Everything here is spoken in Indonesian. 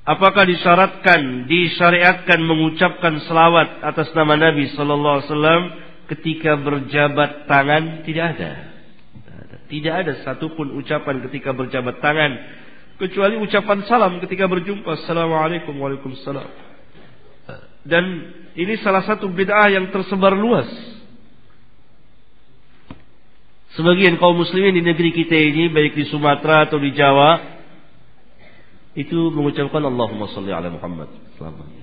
Apakah disyaratkan, disyariatkan mengucapkan selawat atas nama Nabi Sallallahu Alaihi Wasallam ketika berjabat tangan? Tidak ada. Tidak ada satupun ucapan ketika berjabat tangan kecuali ucapan salam ketika berjumpa. Assalamualaikum Waalaikumsalam. Dan ini salah satu bid'ah yang tersebar luas. Sebagian kaum muslimin di negeri kita ini baik di Sumatera atau di Jawa itu mengucapkan Allahumma salli ala Muhammad. Selamat.